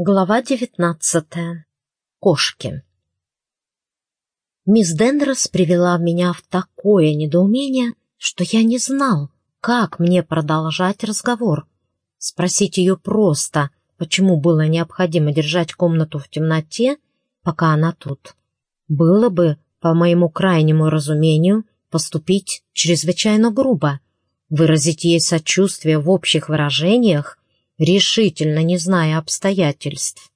Глава девятнадцатая. Кошки. Мисс Дендрос привела меня в такое недоумение, что я не знал, как мне продолжать разговор. Спросить ее просто, почему было необходимо держать комнату в темноте, пока она тут. Было бы, по моему крайнему разумению, поступить чрезвычайно грубо, выразить ей сочувствие в общих выражениях решительно не зная обстоятельств.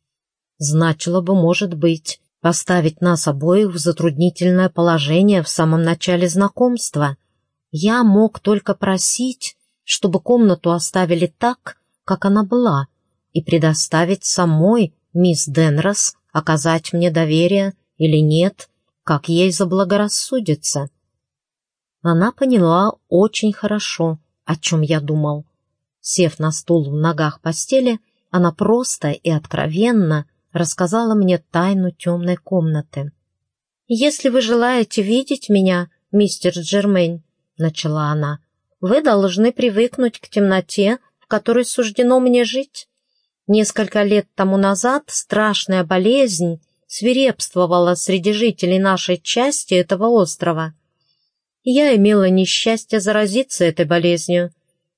Значило бы, может быть, поставить нас обоих в затруднительное положение в самом начале знакомства. Я мог только просить, чтобы комнату оставили так, как она была, и предоставить самой мисс Денрос оказать мне доверие или нет, как ей заблагорассудится. Она поняла очень хорошо, о чем я думал. Сев на стул в ногах постели, она просто и откровенно рассказала мне тайну темной комнаты. «Если вы желаете видеть меня, мистер Джермейн», — начала она, — «вы должны привыкнуть к темноте, в которой суждено мне жить. Несколько лет тому назад страшная болезнь свирепствовала среди жителей нашей части этого острова. Я имела несчастье заразиться этой болезнью,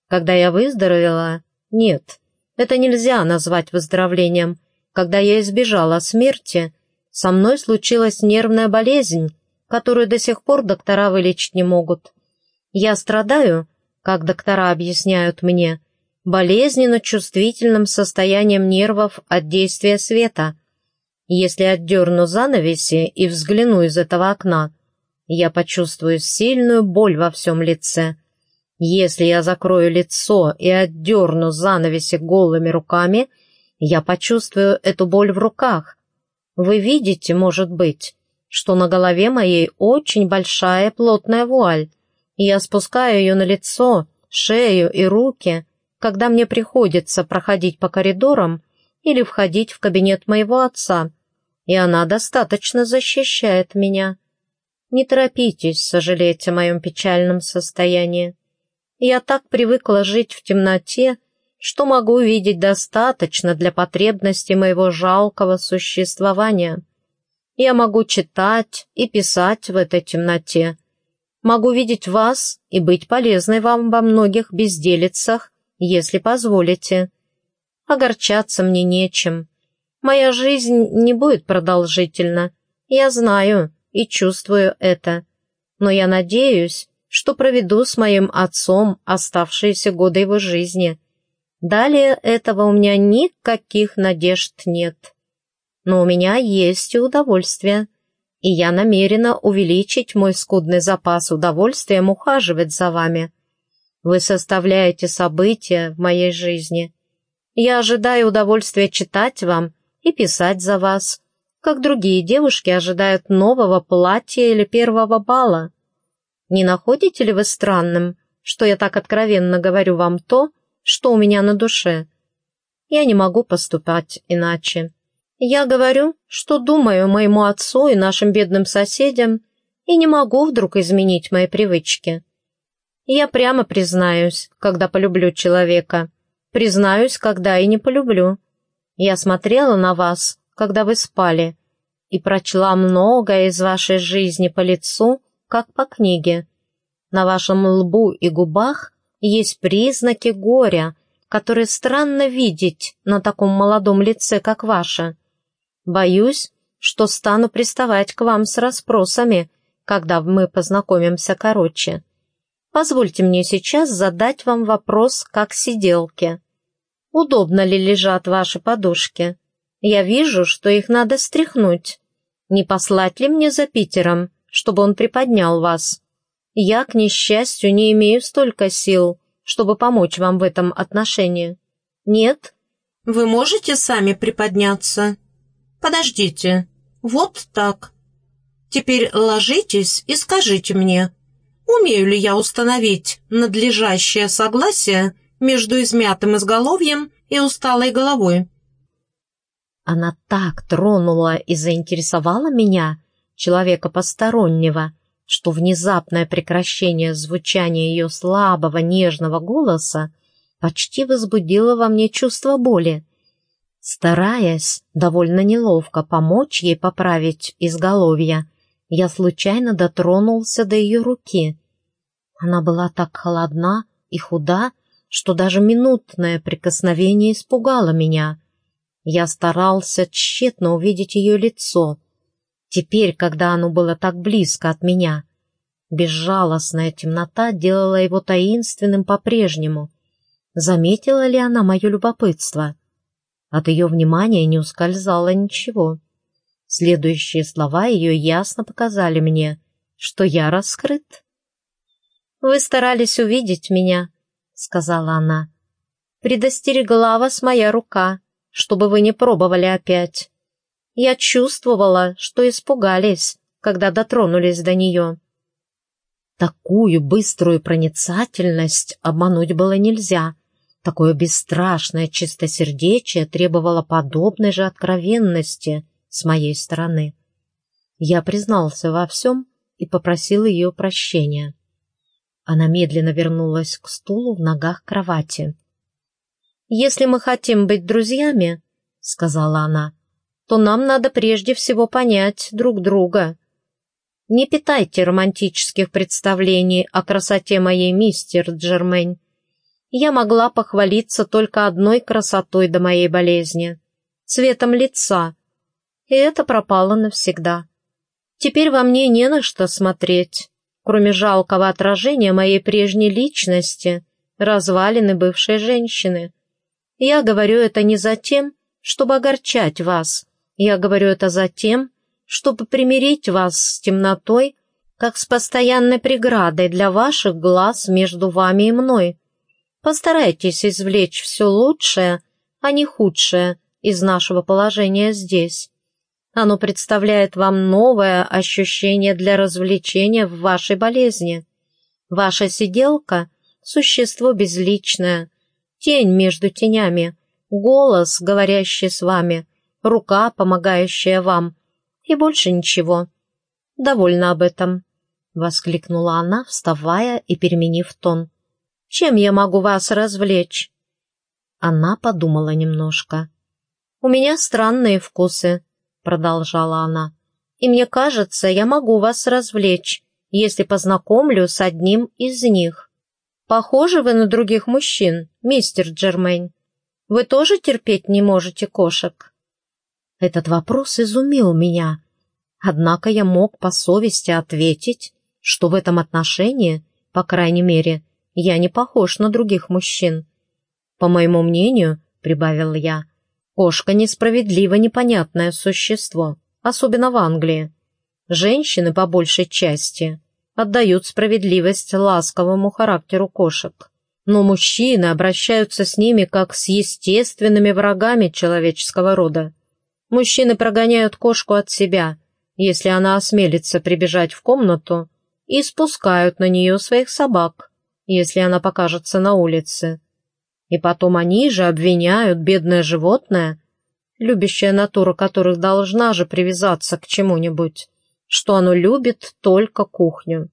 когда я выздоровела? Нет, это нельзя назвать выздоровлением. Когда я избежала смерти, со мной случилась нервная болезнь, которую до сих пор доктора вылечить не могут. Я страдаю, как доктора объясняют мне, болезненно чувствительным состоянием нервов от действия света. Если отдерну занавеси и взгляну из этого окна, я почувствую сильную боль во всем лице, если я закрою лицо и отдерну занавеси голыми руками, я почувствую эту боль в руках. Вы видите, может быть, что на голове моей очень большая плотная вуаль. Я спускаю ее на лицо, шею и руки, когда мне приходится проходить по коридорам или входить в кабинет моего отца, и она достаточно защищает меня. Не торопитесь сожалеть о моем печальном состоянии. Я так привыкла жить в темноте, что могу видеть достаточно для потребностей моего жалкого существования. Я могу читать и писать в этой темноте. Могу видеть вас и быть полезной вам во многих безделицах, если позволите. Огорчаться мне нечем. Моя жизнь не будет продолжительна. Я знаю и чувствую это. Но я надеюсь, что проведу с моим отцом оставшиеся годы его жизни. Далее этого у меня никаких надежд нет. Но у меня есть и удовольствие, и я намерена увеличить мой скудный запас удовольствием ухаживать за вами. Вы составляете события в моей жизни. Я ожидаю удовольствия читать вам и писать за вас, как другие девушки ожидают нового платья или первого бала. Не находите ли вы странным, что я так откровенно говорю вам то, что у меня на душе? Я не могу поступать иначе. Я говорю, что думаю моему отцу и нашим бедным соседям, и не могу вдруг изменить мои привычки. Я прямо признаюсь, когда полюблю человека, признаюсь, когда и не полюблю. Я смотрела на вас, когда вы спали, и прочла многое из вашей жизни по лицу, как по книге. На вашем лбу и губах есть признаки горя, которые странно видеть на таком молодом лице, как ваше. Боюсь, что стану приставать к вам с расспросами, когда мы познакомимся короче. Позвольте мне сейчас задать вам вопрос как сиделке. Удобно ли лежат ваши подушки? Я вижу, что их надо стряхнуть. Не послать ли мне за Питером? Чтобы он приподнял вас. Я, к несчастью, не имею столько сил, чтобы помочь вам в этом отношении. Нет? Вы можете сами приподняться? Подождите. Вот так. Теперь ложитесь и скажите мне, умею ли я установить надлежащее согласие между измятым изголовьем и усталой головой? Она так тронула и заинтересовала меня, человека постороннего, что внезапное прекращение звучания ее слабого нежного голоса почти возбудило во мне чувство боли. Стараясь довольно неловко помочь ей поправить изголовье, я случайно дотронулся до ее руки. Она была так холодна и худа, что даже минутное прикосновение испугало меня. Я старался тщетно увидеть ее лицо. Теперь, когда оно было так близко от меня, безжалостная темнота делала его таинственным по-прежнему. Заметила ли она мое любопытство? От ее внимания не ускользало ничего. Следующие слова ее ясно показали мне, что я раскрыт. «Вы старались увидеть меня», — сказала она. «Предостерегла вас моя рука, чтобы вы не пробовали опять. Я чувствовала, что испугались, когда дотронулись до нее». Такую быструю проницательность обмануть было нельзя. Такое бесстрашное чистосердечие требовало подобной же откровенности с моей стороны. Я признался во всем и попросил ее прощения. Она медленно вернулась к стулу в ногах кровати. «Если мы хотим быть друзьями, — сказала она, — то нам надо прежде всего понять друг друга. Не питайте романтических представлений о красоте моей мистер Джермейн. Я могла похвалиться только одной красотой до моей болезни — цветом лица, и это пропало навсегда. Теперь во мне не на что смотреть кроме жалкого отражения моей прежней личности, развалины бывшей женщины. Я говорю это не за тем, чтобы огорчать вас. Я говорю это за тем, чтобы примирить вас с темнотой, как с постоянной преградой для ваших глаз между вами и мной. Постарайтесь извлечь все лучшее, а не худшее из нашего положения здесь. Оно представляет вам новое ощущение для развлечения в вашей болезни. Ваша сиделка — существо безличное, тень между тенями, голос, говорящий с вами, рука, помогающая вам, и больше ничего. Довольно об этом», — воскликнула она, вставая и переменив тон. «Чем я могу вас развлечь?» Она подумала немножко. «У меня странные вкусы», продолжала она. «И мне кажется, я могу вас развлечь, если познакомлю с одним из них. Похожи вы на других мужчин, мистер Джермейн? Вы тоже терпеть не можете кошек?» Этот вопрос изумил меня. Однако я мог по совести ответить, что в этом отношении, по крайней мере, я не похож на других мужчин. По моему мнению, прибавил я, Кошка несправедливо непонятное существо, особенно в Англии. Женщины, по большей части, отдают справедливость ласковому характеру кошек. Но мужчины обращаются с ними как с естественными врагами человеческого рода. Мужчины прогоняют кошку от себя, если она осмелится прибежать в комнату, и спускают на нее своих собак, если она покажется на улице. И потом они же обвиняют бедное животное, любящая натура которых должна же привязаться к чему-нибудь, что оно любит только кухню.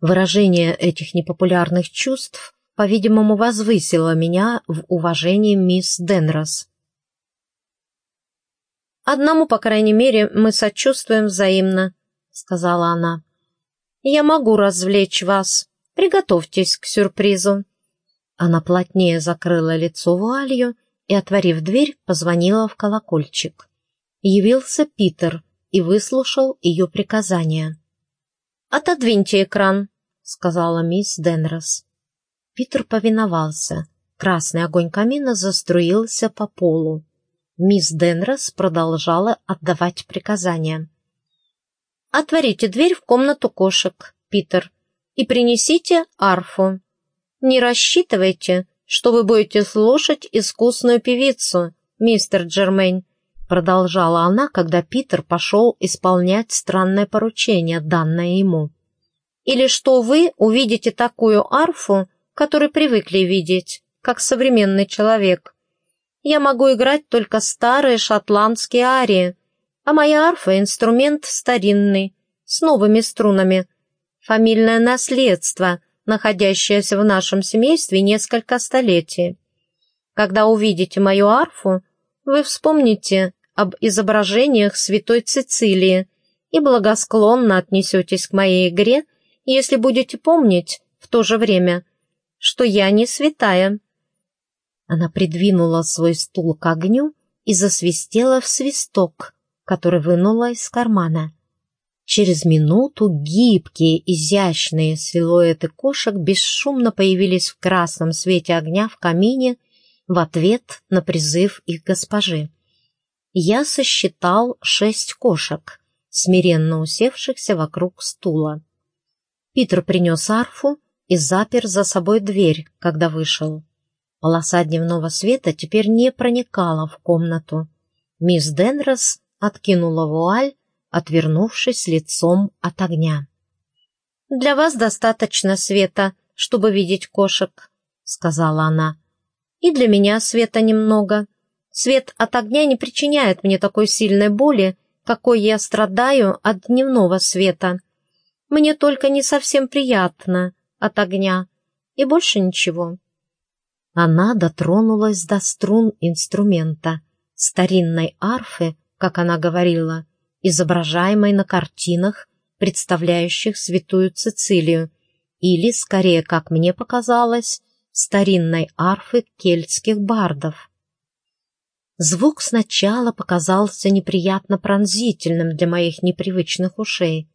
Выражение этих непопулярных чувств, по-видимому, возвысило меня в уважении мисс Денрос. «Одному, по крайней мере, мы сочувствуем взаимно», — сказала она. «Я могу развлечь вас. Приготовьтесь к сюрпризу». Она плотнее закрыла лицо вуалью и, отворив дверь, позвонила в колокольчик. Явился Питер и выслушал ее приказания. «Отодвиньте экран», — сказала мисс Денрос. Питер повиновался. Красный огонь камина заструился по полу. Мисс Денрос продолжала отдавать приказания. «Отворите дверь в комнату кошек, Питер, и принесите арфу. Не рассчитывайте, что вы будете слушать искусную певицу, мистер Джермейн», продолжала она, когда Питер пошел исполнять странное поручение, данное ему. «Или что вы увидите такую арфу, которую привыкли видеть, как современный человек. Я могу играть только старые шотландские арии, а моя арфа — инструмент старинный, с новыми струнами. Фамильное наследство, находящаяся в нашем семействе несколько столетий. Когда увидите мою арфу, Вы вспомните об изображениях святой Цицилии и благосклонно отнесетесь к моей игре, если будете помнить в то же время, что я не святая». Она придвинула свой стул к огню и засвистела в свисток, который вынула из кармана. Через минуту гибкие, изящные силуэты кошек бесшумно появились в красном свете огня в камине в ответ на призыв их госпожи. Я сосчитал шесть кошек, смиренно усевшихся вокруг стула. Питер принес арфу и запер за собой дверь, когда вышел. Полоса дневного света теперь не проникала в комнату. Мисс Денрос откинула вуаль, отвернувшись лицом от огня. «Для вас достаточно света, чтобы видеть кошек», — сказала она. «И для меня света немного. Свет от огня не причиняет мне такой сильной боли, какой я страдаю от дневного света. Мне только не совсем приятно от огня, и больше ничего». Она дотронулась до струн инструмента, старинной арфы, как она говорила, изображаемой на картинах, представляющих святую Цицилию, или, скорее, как мне показалось, старинной арфы кельтских бардов. Звук сначала показался неприятно пронзительным для моих непривычных ушей.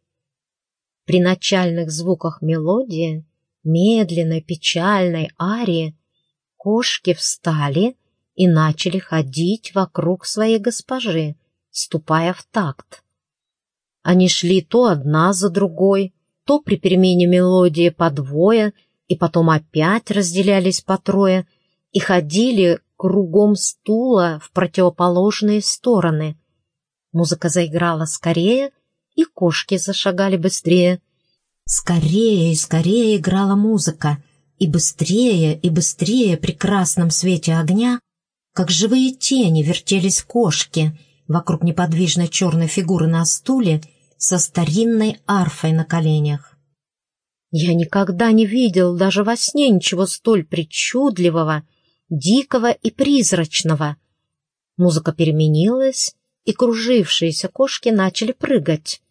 При начальных звуках мелодии, медленной печальной арии, Кошки встали и начали ходить вокруг своей госпожи, ступая в такт. Они шли то одна за другой, то при перемене мелодии по двое, и потом опять разделялись по трое и ходили кругом стула в противоположные стороны. Музыка заиграла скорее, и кошки зашагали быстрее. Скорее и скорее играла музыка — и быстрее, и быстрее при красном свете огня, как живые тени вертелись кошки вокруг неподвижной черной фигуры на стуле со старинной арфой на коленях. Я никогда не видел даже во сне ничего столь причудливого, дикого и призрачного. Музыка переменилась, и кружившиеся кошки начали прыгать.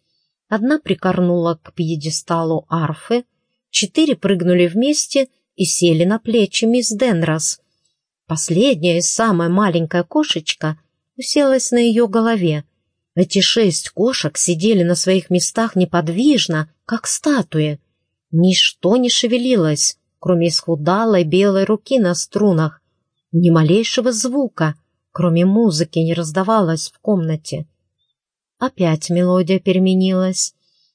Одна прикорнула к пьедесталу арфы, четыре прыгнули вместе — и сели на плечи мисс Денрос. Последняя и самая маленькая кошечка уселась на ее голове. Эти шесть кошек сидели на своих местах неподвижно, как статуи. Ничто не шевелилось, кроме исхудалой белой руки на струнах. Ни малейшего звука, кроме музыки, не раздавалось в комнате. Опять мелодия переменилась.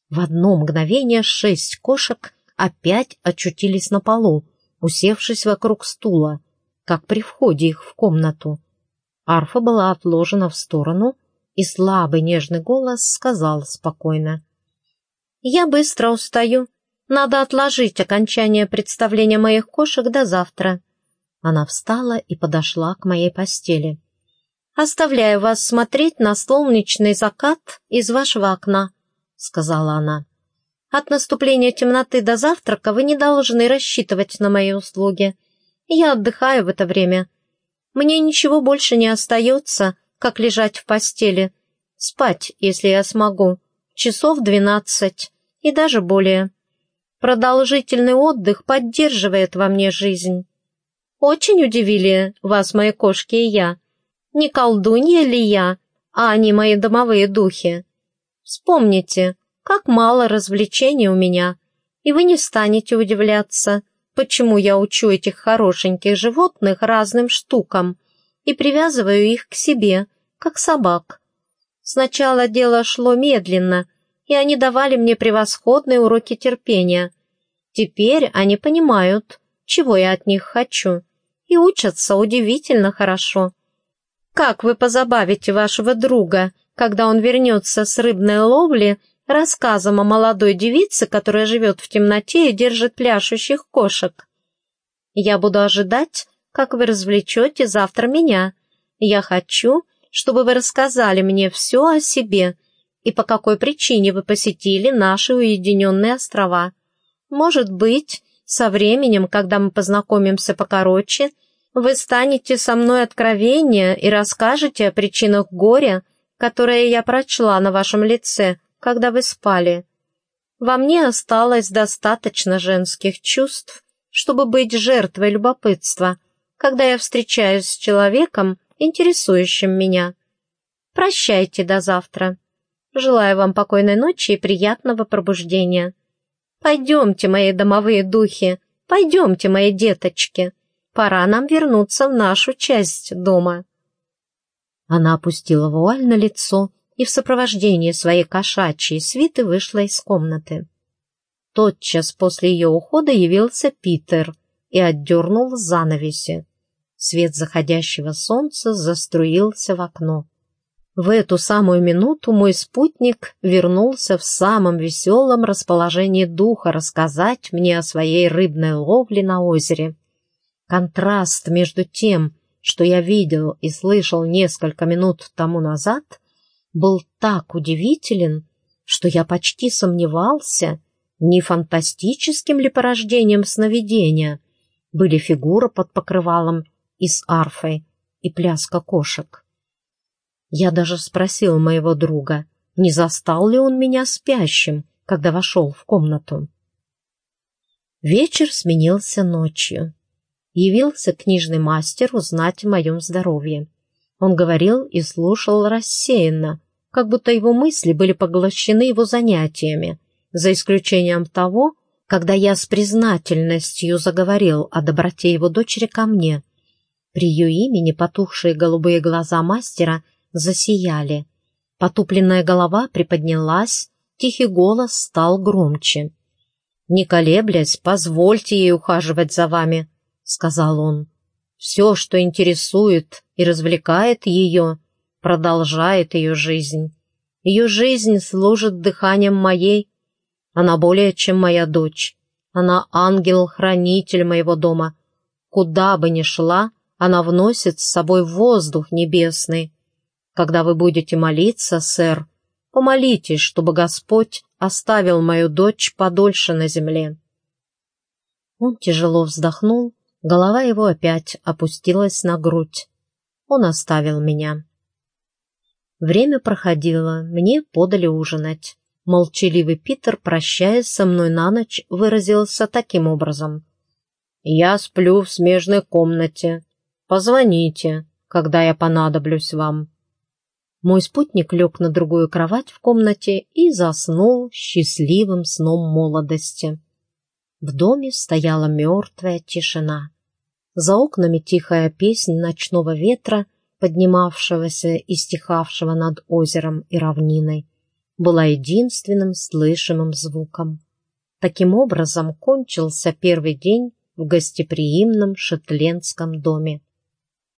В одно мгновение шесть кошек опять очутились на полу, усевшись вокруг стула, как при входе их в комнату. Арфа была отложена в сторону, и слабый нежный голос сказал спокойно. «Я быстро устаю. Надо отложить окончание представления моих кошек до завтра». Она встала и подошла к моей постели. «Оставляю вас смотреть на солнечный закат из вашего окна», — сказала она. От наступления темноты до завтрака вы не должны рассчитывать на мои услуги. Я отдыхаю в это время. Мне ничего больше не остается, как лежать в постели. Спать, если я смогу. Часов двенадцать и даже более. Продолжительный отдых поддерживает во мне жизнь. Очень удивили вас мои кошки и я. Не колдунья ли я, а они мои домовые духи? Вспомните, как мало развлечений у меня, и вы не станете удивляться, почему я учу этих хорошеньких животных разным штукам и привязываю их к себе, как собак. Сначала дело шло медленно, и они давали мне превосходные уроки терпения. Теперь они понимают, чего я от них хочу, и учатся удивительно хорошо. Как вы позабавите вашего друга, когда он вернется с рыбной ловли рассказом о молодой девице, которая живет в темноте и держит пляшущих кошек. Я буду ожидать, как вы развлечете завтра меня. Я хочу, чтобы вы рассказали мне все о себе и по какой причине вы посетили наши уединенные острова. Может быть, со временем, когда мы познакомимся покороче, Вы станете со мной откровение и расскажете о причинах горя, которое я прочла на вашем лице, когда вы спали. Во мне осталось достаточно женских чувств, чтобы быть жертвой любопытства, когда я встречаюсь с человеком, интересующим меня. Прощайте до завтра. Желаю вам покойной ночи и приятного пробуждения. Пойдемте, мои домовые духи, пойдемте, мои деточки. Пора нам вернуться в нашу часть дома. Она опустила вуаль на лицо и в сопровождении своей кошачьей свиты вышла из комнаты. Тотчас после ее ухода явился Питер и отдернул занавеси. Свет заходящего солнца заструился в окно. В эту самую минуту мой спутник вернулся в самом веселом расположении духа рассказать мне о своей рыбной ловле на озере. Контраст между тем, что я видел и слышал несколько минут тому назад, был так удивителен, что я почти сомневался, не фантастическим ли порождением сновидения были фигура под покрывалом и с арфой и пляска кошек. Я даже спросил моего друга, не застал ли он меня спящим, когда вошел в комнату. Вечер сменился ночью явился книжный мастер узнать о моем здоровье. Он говорил и слушал рассеянно, как будто его мысли были поглощены его занятиями, за исключением того, когда я с признательностью заговорил о доброте его дочери ко мне. При ее имени потухшие голубые глаза мастера засияли. Потупленная голова приподнялась, тихий голос стал громче. «Не колеблясь, позвольте ей ухаживать за вами», сказал он. «Все, что интересует и развлекает ее, продолжает ее жизнь. Ее жизнь служит дыханием моей. Она более, чем моя дочь. Она ангел-хранитель моего дома. Куда бы ни шла, она вносит с собой воздух небесный. Когда вы будете молиться, сэр, помолитесь, чтобы Господь оставил мою дочь подольше на земле». Он тяжело вздохнул Голова его опять опустилась на грудь. Он оставил меня. Время проходило, мне подали ужинать. Молчаливый Питер, прощаясь со мной на ночь, выразился таким образом. «Я сплю в смежной комнате. Позвоните, когда я понадоблюсь вам». Мой спутник лег на другую кровать в комнате и заснул счастливым сном молодости. В доме стояла мертвая тишина. За окнами тихая песнь ночного ветра, поднимавшегося и стихавшего над озером и равниной, была единственным слышимым звуком. Таким образом кончился первый день в гостеприимном шотлендском доме.